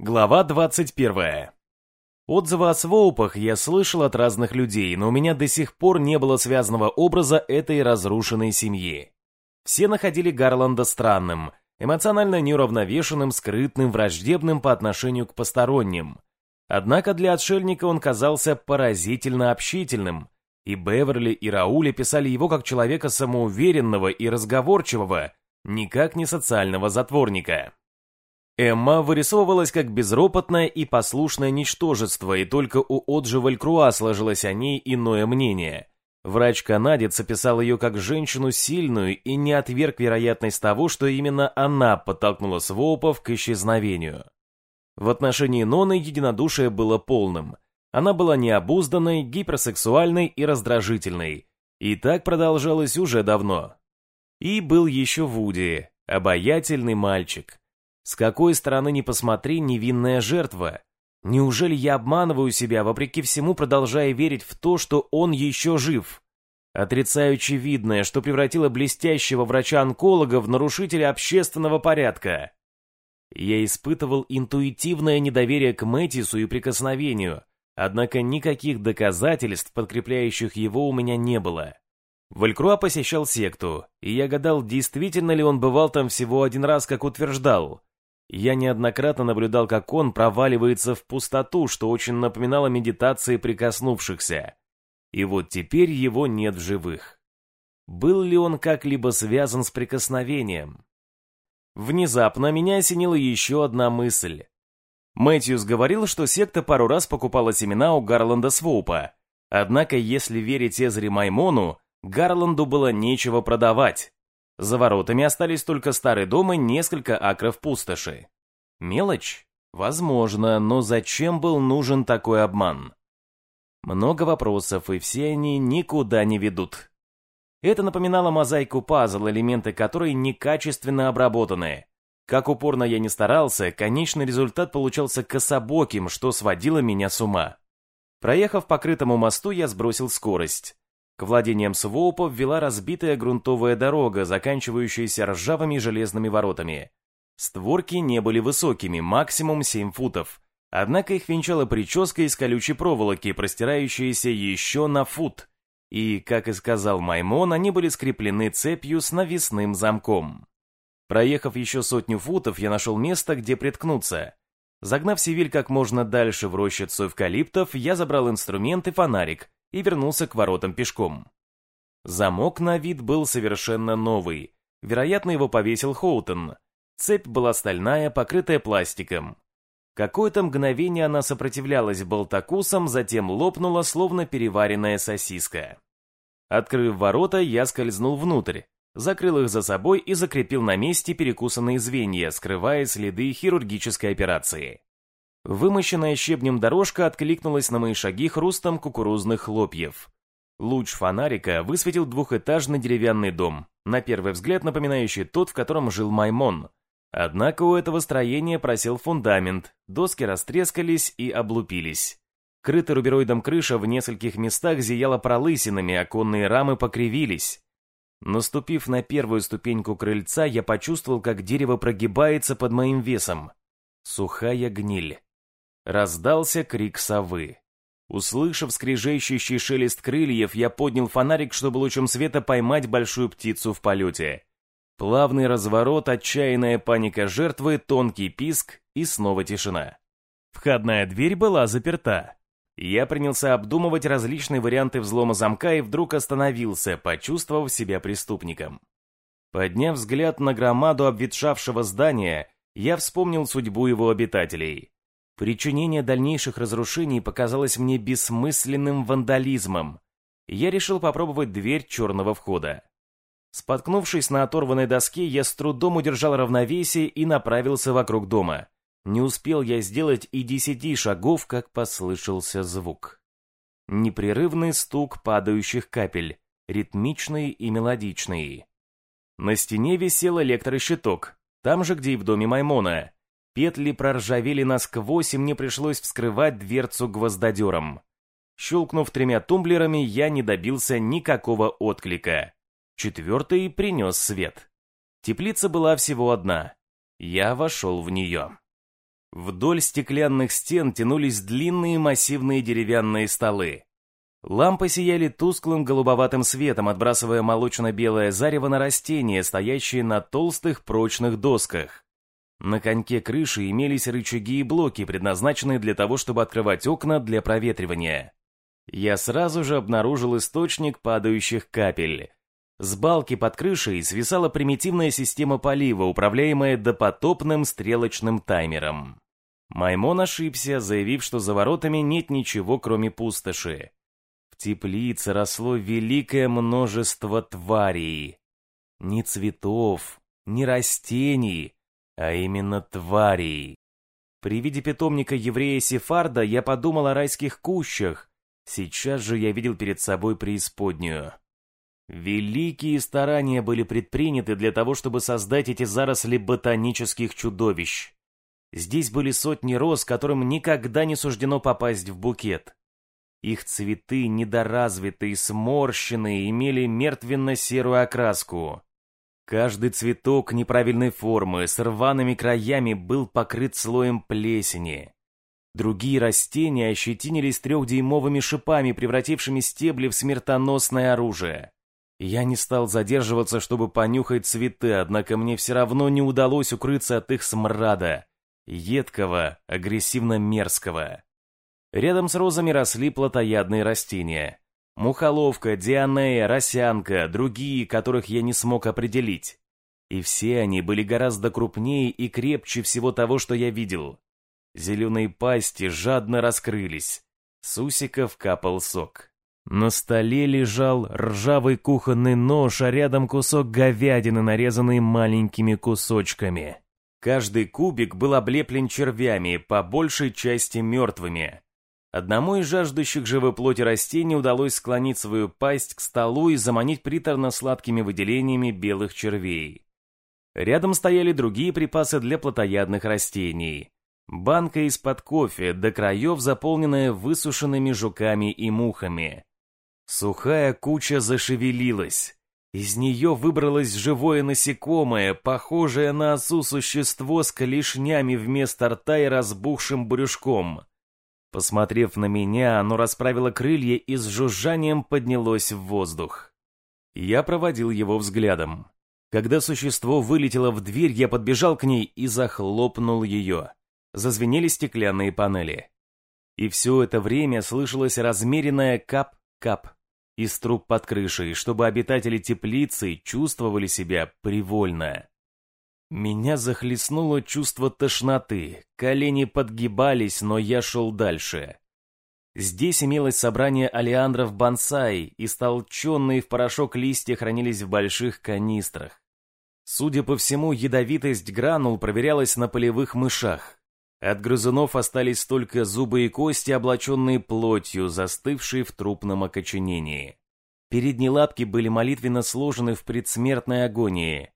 Глава 21. Отзывы о своупах я слышал от разных людей, но у меня до сих пор не было связанного образа этой разрушенной семьи. Все находили Гарланда странным, эмоционально неуравновешенным, скрытным, враждебным по отношению к посторонним. Однако для отшельника он казался поразительно общительным, и Беверли и Раули писали его как человека самоуверенного и разговорчивого, никак не социального затворника. Эмма вырисовывалась как безропотное и послушное ничтожество, и только у Оджи Валькруа сложилось о ней иное мнение. Врач-канадец описал ее как женщину сильную и не отверг вероятность того, что именно она подтолкнула Своупов к исчезновению. В отношении Ноны единодушие было полным. Она была необузданной, гиперсексуальной и раздражительной. И так продолжалось уже давно. И был еще Вуди, обаятельный мальчик. С какой стороны ни посмотри, невинная жертва. Неужели я обманываю себя, вопреки всему продолжая верить в то, что он еще жив? Отрицаю очевидное, что превратило блестящего врача-онколога в нарушителя общественного порядка. Я испытывал интуитивное недоверие к Мэтису и прикосновению, однако никаких доказательств, подкрепляющих его, у меня не было. Валькруа посещал секту, и я гадал, действительно ли он бывал там всего один раз, как утверждал. Я неоднократно наблюдал, как он проваливается в пустоту, что очень напоминало медитации прикоснувшихся. И вот теперь его нет в живых. Был ли он как-либо связан с прикосновением? Внезапно меня осенила еще одна мысль. Мэтьюс говорил, что секта пару раз покупала семена у Гарланда Своупа. Однако, если верить Эзри Маймону, Гарланду было нечего продавать. За воротами остались только старый дом и несколько акров пустоши. Мелочь? Возможно, но зачем был нужен такой обман? Много вопросов, и все они никуда не ведут. Это напоминало мозаику пазл, элементы которой некачественно обработаны. Как упорно я не старался, конечный результат получался кособоким, что сводило меня с ума. Проехав по крытому мосту, я сбросил скорость. К владениям Своупа ввела разбитая грунтовая дорога, заканчивающаяся ржавыми железными воротами. Створки не были высокими, максимум 7 футов. Однако их венчала прическа из колючей проволоки, простирающаяся еще на фут. И, как и сказал Маймон, они были скреплены цепью с навесным замком. Проехав еще сотню футов, я нашел место, где приткнуться. Загнав Севиль как можно дальше в рощицу эвкалиптов, я забрал инструмент и фонарик, и вернулся к воротам пешком. Замок на вид был совершенно новый. Вероятно, его повесил Хоутон. Цепь была стальная, покрытая пластиком. Какое-то мгновение она сопротивлялась болтакусам, затем лопнула, словно переваренная сосиска. Открыв ворота, я скользнул внутрь, закрыл их за собой и закрепил на месте перекусанные звенья, скрывая следы хирургической операции. Вымощенная щебнем дорожка откликнулась на мои шаги хрустом кукурузных хлопьев. Луч фонарика высветил двухэтажный деревянный дом, на первый взгляд напоминающий тот, в котором жил Маймон. Однако у этого строения просел фундамент, доски растрескались и облупились. Крытая рубероидом крыша в нескольких местах зияла пролысинами, оконные рамы покривились. Наступив на первую ступеньку крыльца, я почувствовал, как дерево прогибается под моим весом. Сухая гниль. Раздался крик совы. Услышав скрежещущий шелест крыльев, я поднял фонарик, чтобы лучом света поймать большую птицу в полете. Плавный разворот, отчаянная паника жертвы, тонкий писк и снова тишина. Входная дверь была заперта. Я принялся обдумывать различные варианты взлома замка и вдруг остановился, почувствовав себя преступником. Подняв взгляд на громаду обветшавшего здания, я вспомнил судьбу его обитателей. Причинение дальнейших разрушений показалось мне бессмысленным вандализмом. Я решил попробовать дверь черного входа. Споткнувшись на оторванной доске, я с трудом удержал равновесие и направился вокруг дома. Не успел я сделать и десяти шагов, как послышался звук. Непрерывный стук падающих капель, ритмичный и мелодичный. На стене висел электрощиток, там же, где и в доме Маймона. Петли проржавели насквозь, и мне пришлось вскрывать дверцу гвоздодером. Щелкнув тремя тумблерами, я не добился никакого отклика. Четвертый принес свет. Теплица была всего одна. Я вошел в нее. Вдоль стеклянных стен тянулись длинные массивные деревянные столы. Лампы сияли тусклым голубоватым светом, отбрасывая молочно-белое зарево на растения, стоящие на толстых прочных досках. На коньке крыши имелись рычаги и блоки, предназначенные для того, чтобы открывать окна для проветривания. Я сразу же обнаружил источник падающих капель. С балки под крышей свисала примитивная система полива, управляемая допотопным стрелочным таймером. Маймон ошибся, заявив, что за воротами нет ничего, кроме пустоши. В теплице росло великое множество тварей. Ни цветов, ни растений, а именно тварей. При виде питомника еврея Сефарда я подумал о райских кущах. Сейчас же я видел перед собой преисподнюю. Великие старания были предприняты для того, чтобы создать эти заросли ботанических чудовищ. Здесь были сотни роз, которым никогда не суждено попасть в букет. Их цветы, недоразвитые, сморщенные, имели мертвенно-серую окраску. Каждый цветок неправильной формы с рваными краями был покрыт слоем плесени. Другие растения ощетинились трехдюймовыми шипами, превратившими стебли в смертоносное оружие. Я не стал задерживаться, чтобы понюхать цветы, однако мне все равно не удалось укрыться от их смрада, едкого, агрессивно-мерзкого. Рядом с розами росли плотоядные растения. Мухоловка, дианея, росянка, другие, которых я не смог определить. И все они были гораздо крупнее и крепче всего того, что я видел. Зеленые пасти жадно раскрылись. С усиков капал сок. На столе лежал ржавый кухонный нож, а рядом кусок говядины, нарезанный маленькими кусочками. Каждый кубик был облеплен червями, по большей части мертвыми. Одному из жаждущих живой плоти растений удалось склонить свою пасть к столу и заманить приторно-сладкими выделениями белых червей. Рядом стояли другие припасы для плотоядных растений. Банка из-под кофе, до краев заполненная высушенными жуками и мухами. Сухая куча зашевелилась. Из нее выбралось живое насекомое, похожее на осу существо с клешнями вместо рта и разбухшим брюшком. Посмотрев на меня, оно расправило крылья и с жужжанием поднялось в воздух. Я проводил его взглядом. Когда существо вылетело в дверь, я подбежал к ней и захлопнул ее. Зазвенели стеклянные панели. И все это время слышалось размеренное кап-кап из труб под крышей, чтобы обитатели теплицы чувствовали себя привольно. Меня захлестнуло чувство тошноты, колени подгибались, но я шел дальше. Здесь имелось собрание алиандров бонсай, и столченные в порошок листья хранились в больших канистрах. Судя по всему, ядовитость гранул проверялась на полевых мышах. От грызунов остались только зубы и кости, облаченные плотью, застывшие в трупном окоченении. Передние лапки были молитвенно сложены в предсмертной агонии.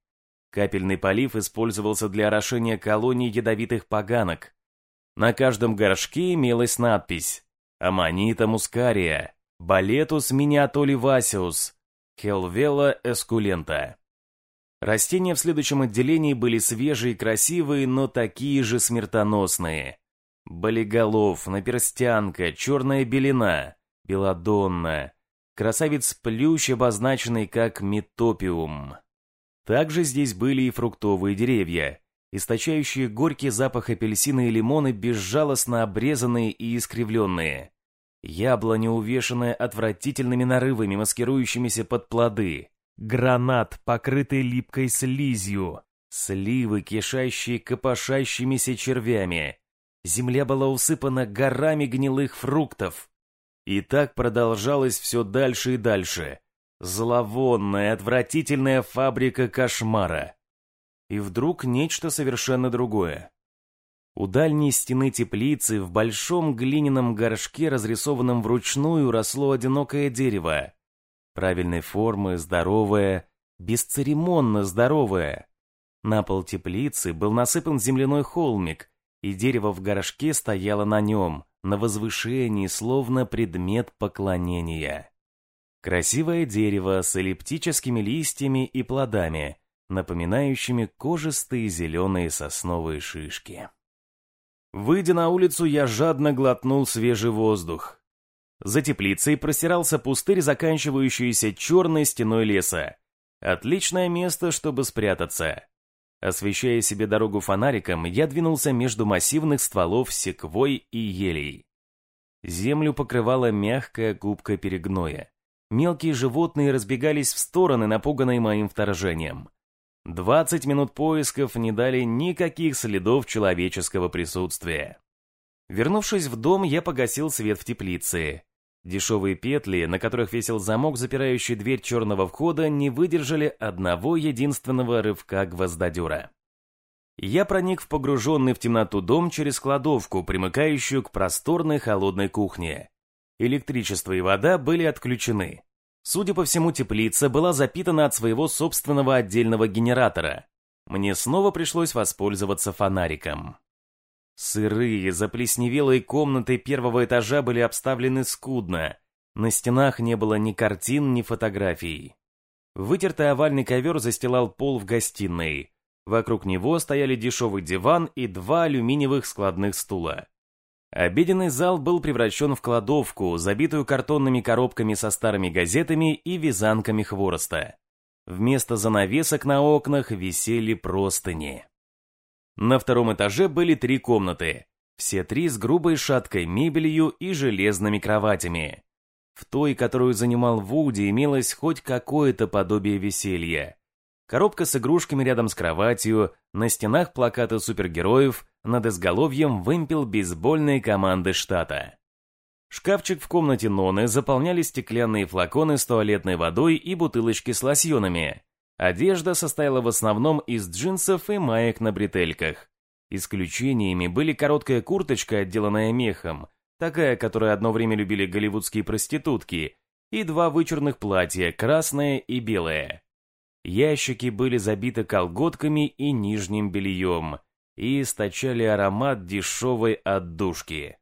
Капельный полив использовался для орошения колоний ядовитых поганок. На каждом горшке имелась надпись «Аманита мускария», «Балетус миниатоливасиус», «Хелвела эскулента». Растения в следующем отделении были свежие и красивые, но такие же смертоносные. Болиголов, наперстянка, черная белина, белодонна, красавец плющ, обозначенный как метопиум. Также здесь были и фруктовые деревья, источающие горький запах апельсина и лимона, безжалостно обрезанные и искривленные. Яблони, увешанные отвратительными нарывами, маскирующимися под плоды. Гранат, покрытый липкой слизью. Сливы, кишащие копошащимися червями. Земля была усыпана горами гнилых фруктов. И так продолжалось все дальше и дальше. Зловонная, отвратительная фабрика кошмара. И вдруг нечто совершенно другое. У дальней стены теплицы в большом глиняном горшке, разрисованном вручную, росло одинокое дерево. Правильной формы, здоровое, бесцеремонно здоровое. На пол теплицы был насыпан земляной холмик, и дерево в горшке стояло на нем, на возвышении, словно предмет поклонения. Красивое дерево с эллиптическими листьями и плодами, напоминающими кожистые зеленые сосновые шишки. Выйдя на улицу, я жадно глотнул свежий воздух. За теплицей простирался пустырь, заканчивающийся черной стеной леса. Отличное место, чтобы спрятаться. Освещая себе дорогу фонариком, я двинулся между массивных стволов секвой и елей. Землю покрывала мягкая губка перегноя. Мелкие животные разбегались в стороны, напуганные моим вторжением. Двадцать минут поисков не дали никаких следов человеческого присутствия. Вернувшись в дом, я погасил свет в теплице. Дешевые петли, на которых висел замок, запирающий дверь черного входа, не выдержали одного единственного рывка гвоздодера. Я проник в погруженный в темноту дом через кладовку, примыкающую к просторной холодной кухне. Электричество и вода были отключены. Судя по всему, теплица была запитана от своего собственного отдельного генератора. Мне снова пришлось воспользоваться фонариком. Сырые, заплесневелые комнаты первого этажа были обставлены скудно. На стенах не было ни картин, ни фотографий. Вытертый овальный ковер застилал пол в гостиной. Вокруг него стояли дешевый диван и два алюминиевых складных стула. Обеденный зал был превращен в кладовку, забитую картонными коробками со старыми газетами и вязанками хвороста. Вместо занавесок на окнах висели простыни. На втором этаже были три комнаты, все три с грубой шаткой мебелью и железными кроватями. В той, которую занимал Вуди, имелось хоть какое-то подобие веселья. Коробка с игрушками рядом с кроватью, на стенах плакаты супергероев, над изголовьем вымпел бейсбольные команды штата. Шкафчик в комнате Ноны заполняли стеклянные флаконы с туалетной водой и бутылочки с лосьонами. Одежда состояла в основном из джинсов и маек на бретельках. Исключениями были короткая курточка, отделанная мехом, такая, которую одно время любили голливудские проститутки, и два вычурных платья, красное и белое. Ящики были забиты колготками и нижним бельем и источали аромат дешевой отдушки.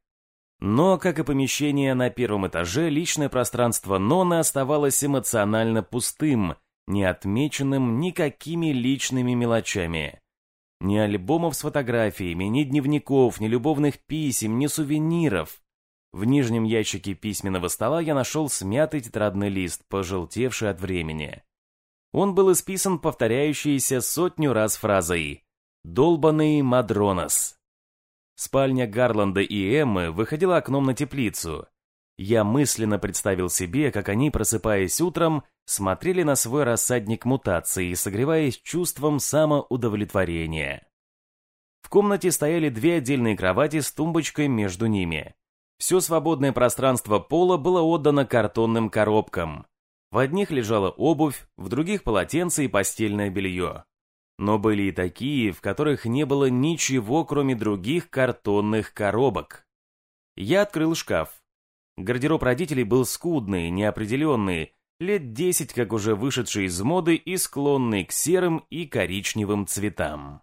Но, как и помещение на первом этаже, личное пространство Нона оставалось эмоционально пустым – не отмеченным никакими личными мелочами. Ни альбомов с фотографиями, ни дневников, ни любовных писем, ни сувениров. В нижнем ящике письменного стола я нашел смятый тетрадный лист, пожелтевший от времени. Он был исписан повторяющейся сотню раз фразой «Долбанный Мадронос». Спальня Гарланда и Эммы выходила окном на теплицу. Я мысленно представил себе, как они, просыпаясь утром, смотрели на свой рассадник мутации, согреваясь чувством самоудовлетворения. В комнате стояли две отдельные кровати с тумбочкой между ними. Все свободное пространство пола было отдано картонным коробкам. В одних лежала обувь, в других полотенце и постельное белье. Но были и такие, в которых не было ничего, кроме других картонных коробок. Я открыл шкаф. Гардероб родителей был скудный, неопределенный, лет десять как уже вышедший из моды и склонный к серым и коричневым цветам.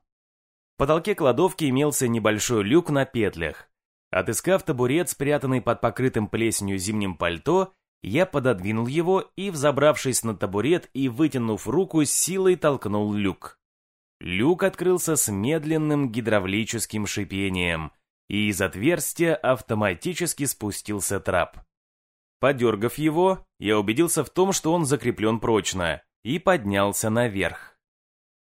В потолке кладовки имелся небольшой люк на петлях. Отыскав табурет, спрятанный под покрытым плесенью зимним пальто, я пододвинул его и, взобравшись на табурет и вытянув руку, силой толкнул люк. Люк открылся с медленным гидравлическим шипением, и из отверстия автоматически спустился трап. Подергав его, я убедился в том, что он закреплен прочно, и поднялся наверх.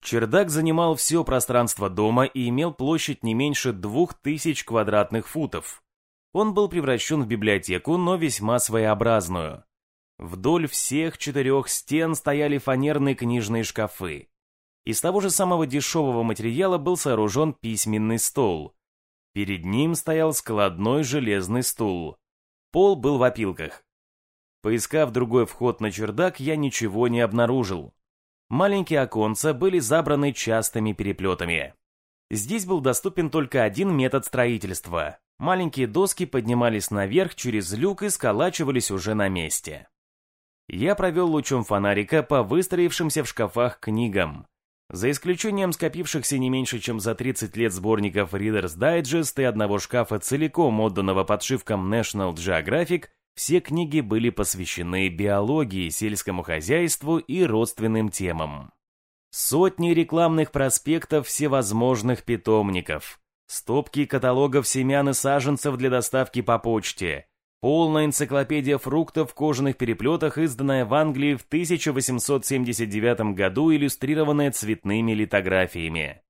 Чердак занимал все пространство дома и имел площадь не меньше двух тысяч квадратных футов. Он был превращен в библиотеку, но весьма своеобразную. Вдоль всех четырех стен стояли фанерные книжные шкафы. Из того же самого дешевого материала был сооружен письменный стол. Перед ним стоял складной железный стул. Пол был в опилках. Поискав другой вход на чердак, я ничего не обнаружил. Маленькие оконца были забраны частыми переплетами. Здесь был доступен только один метод строительства. Маленькие доски поднимались наверх через люк и сколачивались уже на месте. Я провел лучом фонарика по выстроившимся в шкафах книгам. За исключением скопившихся не меньше, чем за 30 лет сборников Reader's Digest и одного шкафа, целиком отданного подшивкам National Geographic, все книги были посвящены биологии, сельскому хозяйству и родственным темам. Сотни рекламных проспектов всевозможных питомников, стопки каталогов семян и саженцев для доставки по почте, полная энциклопедия фруктов в кожаных переплетах, изданная в Англии в 1879 году, иллюстрированная цветными литографиями.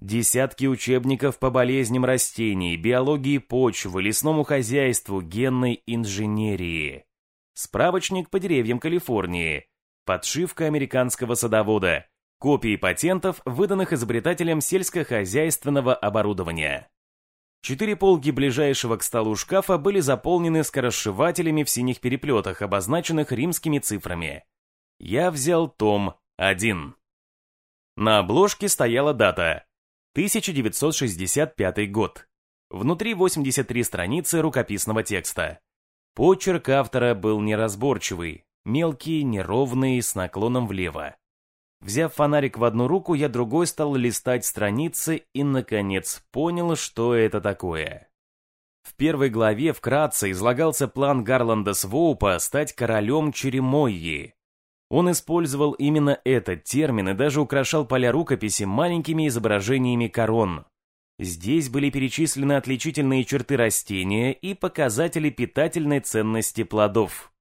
Десятки учебников по болезням растений, биологии почвы, лесному хозяйству, генной инженерии. Справочник по деревьям Калифорнии. Подшивка американского садовода. Копии патентов, выданных изобретателем сельскохозяйственного оборудования. Четыре полки ближайшего к столу шкафа были заполнены скоросшивателями в синих переплетах, обозначенных римскими цифрами. Я взял том 1. На обложке стояла дата 1965 год. Внутри 83 страницы рукописного текста. Почерк автора был неразборчивый, мелкий, неровный, с наклоном влево. Взяв фонарик в одну руку, я другой стал листать страницы и, наконец, понял, что это такое. В первой главе вкратце излагался план Гарланда Своупа стать королем Черемойи, он использовал именно этот термин и даже украшал поля рукописи маленькими изображениями корон. Здесь были перечислены отличительные черты растения и показатели питательной ценности плодов.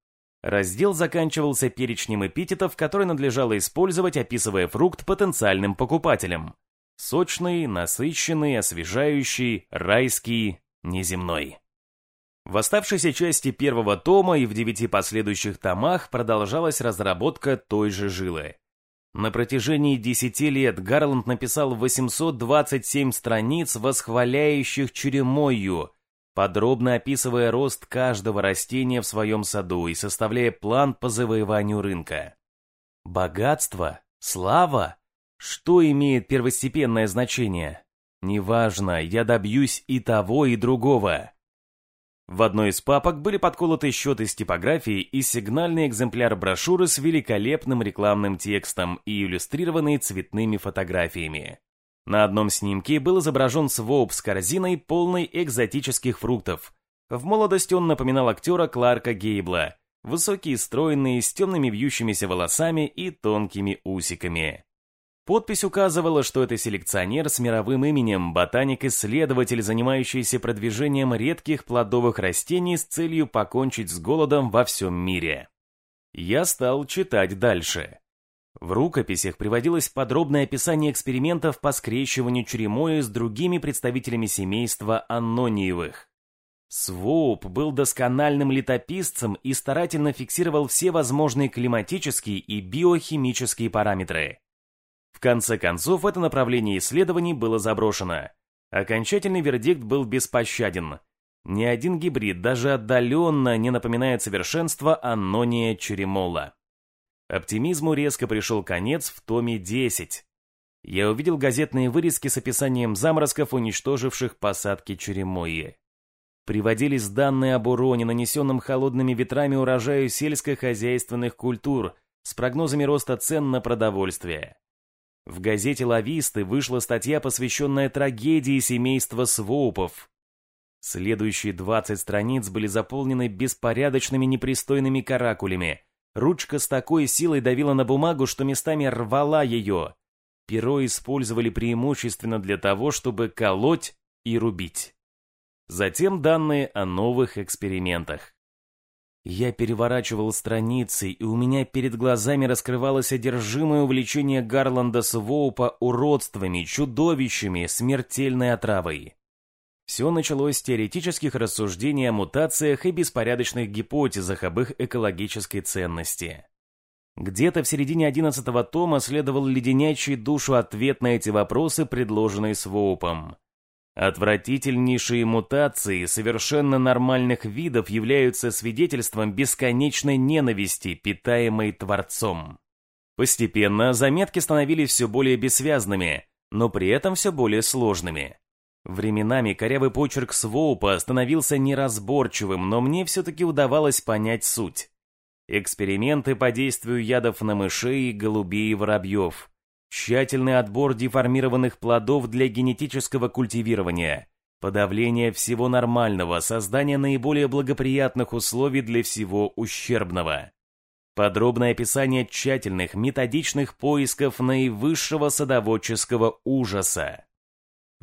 Раздел заканчивался перечнем эпитетов, которые надлежало использовать, описывая фрукт потенциальным покупателям. Сочный, насыщенный, освежающий, райский, неземной. В оставшейся части первого тома и в девяти последующих томах продолжалась разработка той же жилы. На протяжении десяти лет Гарланд написал 827 страниц, восхваляющих черемою, подробно описывая рост каждого растения в своем саду и составляя план по завоеванию рынка. Богатство? Слава? Что имеет первостепенное значение? Неважно, я добьюсь и того, и другого. В одной из папок были подколоты счеты с типографией и сигнальный экземпляр брошюры с великолепным рекламным текстом и иллюстрированный цветными фотографиями. На одном снимке был изображен своуп с корзиной, полной экзотических фруктов. В молодости он напоминал актера Кларка Гейбла, высокий, стройный, с темными вьющимися волосами и тонкими усиками. Подпись указывала, что это селекционер с мировым именем, ботаник-исследователь, занимающийся продвижением редких плодовых растений с целью покончить с голодом во всем мире. Я стал читать дальше. В рукописях приводилось подробное описание экспериментов по скрещиванию черемоя с другими представителями семейства Аннониевых. Своуп был доскональным летописцем и старательно фиксировал все возможные климатические и биохимические параметры. В конце концов, это направление исследований было заброшено. Окончательный вердикт был беспощаден. Ни один гибрид даже отдаленно не напоминает совершенство Аннония черемола. Оптимизму резко пришел конец в томе 10. Я увидел газетные вырезки с описанием заморозков, уничтоживших посадки черемои. Приводились данные об уроне, нанесенном холодными ветрами урожаю сельскохозяйственных культур, с прогнозами роста цен на продовольствие. В газете «Лависты» вышла статья, посвященная трагедии семейства Своупов. Следующие 20 страниц были заполнены беспорядочными непристойными каракулями. Ручка с такой силой давила на бумагу, что местами рвала ее. Перо использовали преимущественно для того, чтобы колоть и рубить. Затем данные о новых экспериментах. Я переворачивал страницы, и у меня перед глазами раскрывалось одержимое увлечение Гарланда Своупа уродствами, чудовищами, смертельной отравой. Все началось с теоретических рассуждений о мутациях и беспорядочных гипотезах об их экологической ценности. Где-то в середине одиннадцатого тома следовал леденящий душу ответ на эти вопросы, предложенный Своупом. Отвратительнейшие мутации совершенно нормальных видов являются свидетельством бесконечной ненависти, питаемой Творцом. Постепенно заметки становились все более бессвязными, но при этом все более сложными. Временами корявый почерк Своупа становился неразборчивым, но мне все-таки удавалось понять суть. Эксперименты по действию ядов на мышей, голубей и воробьев – тщательный отбор деформированных плодов для генетического культивирования, подавление всего нормального, создание наиболее благоприятных условий для всего ущербного. Подробное описание тщательных, методичных поисков наивысшего садоводческого ужаса.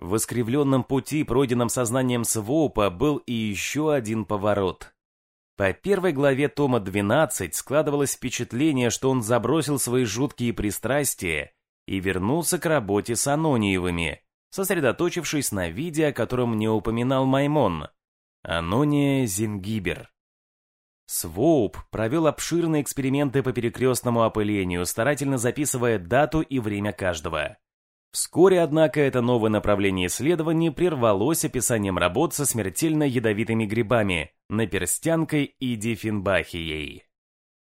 В искривленном пути, пройденном сознанием Своупа, был и еще один поворот. По первой главе тома 12 складывалось впечатление, что он забросил свои жуткие пристрастия и вернулся к работе с Анониевыми, сосредоточившись на виде, о котором не упоминал Маймон. Анония Зингибер. Своуп провел обширные эксперименты по перекрестному опылению, старательно записывая дату и время каждого. Вскоре, однако, это новое направление исследований прервалось описанием работ со смертельно ядовитыми грибами, наперстянкой и диффенбахией.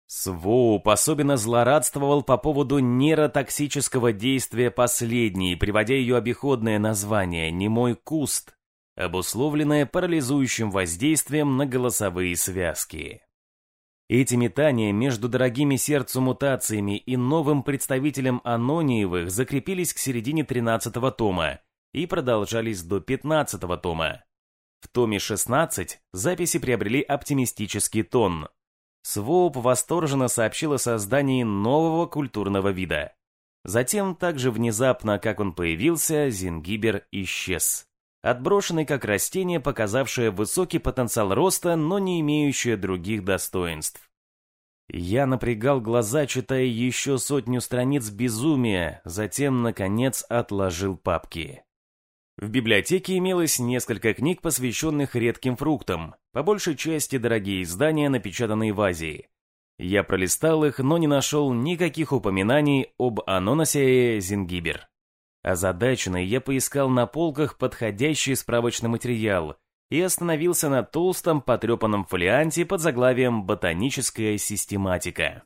Своуп особенно злорадствовал по поводу нейротоксического действия последней, приводя ее обиходное название «немой куст», обусловленное парализующим воздействием на голосовые связки. Эти метания между дорогими сердцу мутациями и новым представителем Анониевых закрепились к середине 13-го тома и продолжались до 15-го тома. В томе 16 записи приобрели оптимистический тон. Своуп восторженно сообщил о создании нового культурного вида. Затем, так же внезапно, как он появился, Зингибер исчез. Отброшенный как растение, показавшее высокий потенциал роста, но не имеющее других достоинств. Я напрягал глаза, читая еще сотню страниц безумия, затем, наконец, отложил папки. В библиотеке имелось несколько книг, посвященных редким фруктам, по большей части дорогие издания, напечатанные в Азии. Я пролистал их, но не нашел никаких упоминаний об Анонасее Зингибер. Озадаченный я поискал на полках подходящий справочный материал и остановился на толстом потрепанном фолианте под заглавием «Ботаническая систематика».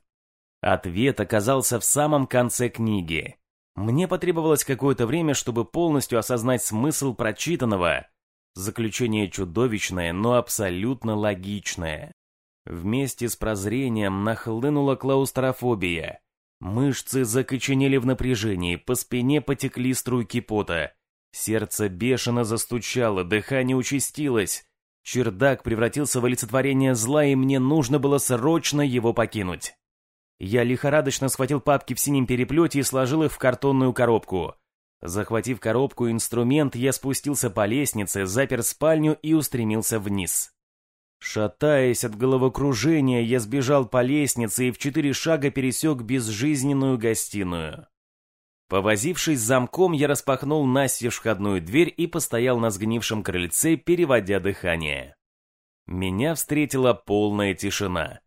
Ответ оказался в самом конце книги. Мне потребовалось какое-то время, чтобы полностью осознать смысл прочитанного. Заключение чудовищное, но абсолютно логичное. Вместе с прозрением нахлынула клаустрофобия. Мышцы закоченели в напряжении, по спине потекли струйки пота. Сердце бешено застучало, дыхание участилось. Чердак превратился в олицетворение зла, и мне нужно было срочно его покинуть. Я лихорадочно схватил папки в синем переплете и сложил их в картонную коробку. Захватив коробку и инструмент, я спустился по лестнице, запер спальню и устремился вниз. Шатаясь от головокружения, я сбежал по лестнице и в четыре шага пересек безжизненную гостиную. Повозившись замком, я распахнул настежь входную дверь и постоял на сгнившем крыльце, переводя дыхание. Меня встретила полная тишина.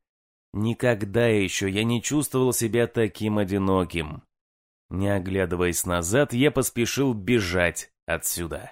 Никогда еще я не чувствовал себя таким одиноким. Не оглядываясь назад, я поспешил бежать отсюда.